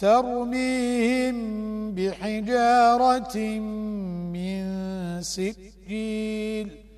ترميهم بحجارة من سجيل.